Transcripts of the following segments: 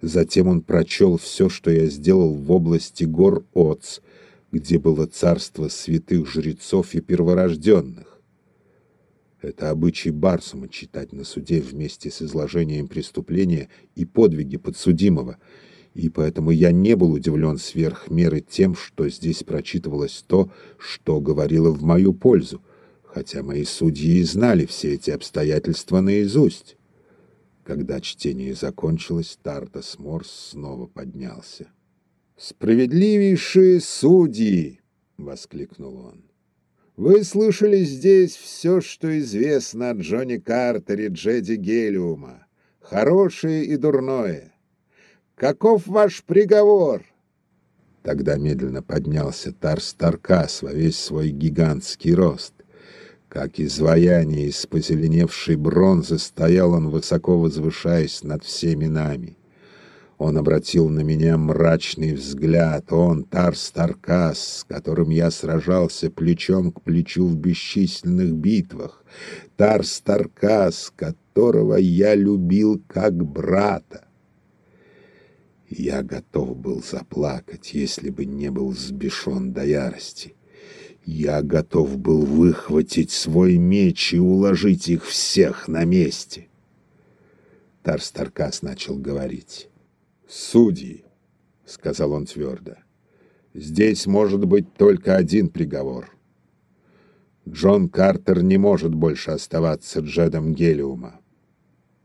Затем он прочел все, что я сделал в области гор Оц, где было царство святых жрецов и перворожденных. Это обычай Барсума читать на суде вместе с изложением преступления и подвиги подсудимого, и поэтому я не был удивлен сверх меры тем, что здесь прочитывалось то, что говорило в мою пользу, хотя мои судьи и знали все эти обстоятельства наизусть. Когда чтение закончилось, Тартас Морс снова поднялся. «Справедливейшие судьи!» — воскликнул он. «Вы слышали здесь все, что известно о Джонни Картере Джеди Гелиума, хорошее и дурное. Каков ваш приговор?» Тогда медленно поднялся Тарс Таркас во весь свой гигантский рост. Как изваяние из позеленевшей бронзы стоял он, высоко возвышаясь над всеми нами. Он обратил на меня мрачный взгляд. Он, Тарс Таркас, с которым я сражался плечом к плечу в бесчисленных битвах. Тарс Таркас, которого я любил как брата. Я готов был заплакать, если бы не был сбешен до ярости. Я готов был выхватить свой меч и уложить их всех на месте. Тарстаркас начал говорить. «Судьи», — сказал он твердо, — «здесь может быть только один приговор. Джон Картер не может больше оставаться Джедом Гелиума».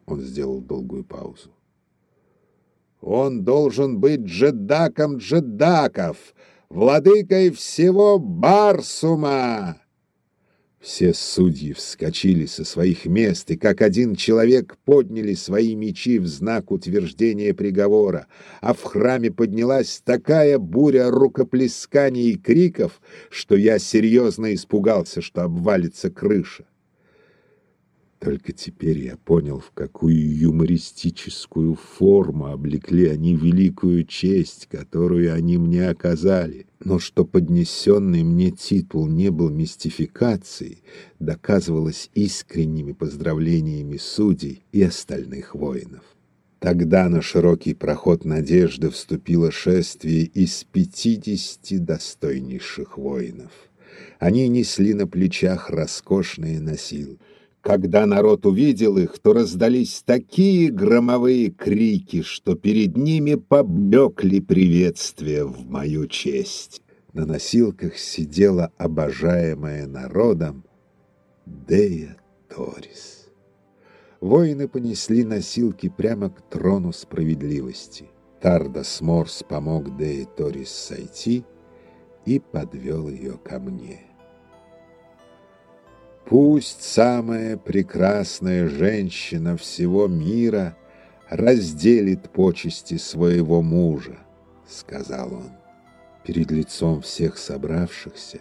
Он сделал долгую паузу. «Он должен быть джедаком джедаков», владыкой всего Барсума!» Все судьи вскочили со своих мест и как один человек подняли свои мечи в знак утверждения приговора, а в храме поднялась такая буря рукоплесканий и криков, что я серьезно испугался, что обвалится крыша. Только теперь я понял, в какую юмористическую форму облекли они великую честь, которую они мне оказали. Но что поднесенный мне титул не был мистификацией, доказывалось искренними поздравлениями судей и остальных воинов. Тогда на широкий проход надежды вступило шествие из пятидесяти достойнейших воинов. Они несли на плечах роскошные носилки. Когда народ увидел их, то раздались такие громовые крики, что перед ними поблекли приветствия в мою честь. На носилках сидела обожаемая народом Дея Торис. Воины понесли носилки прямо к трону справедливости. Тардас Морс помог Дее Торис сойти и подвел ее ко мне. Пусть самая прекрасная женщина всего мира разделит почести своего мужа, — сказал он. Перед лицом всех собравшихся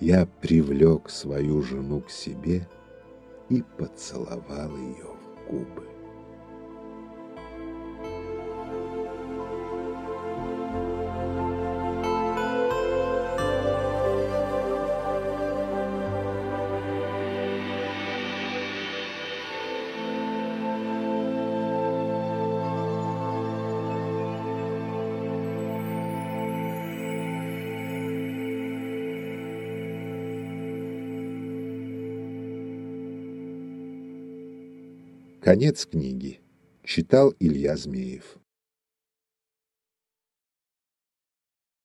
я привлек свою жену к себе и поцеловал ее в губы. Конец книги. Читал Илья Змеев.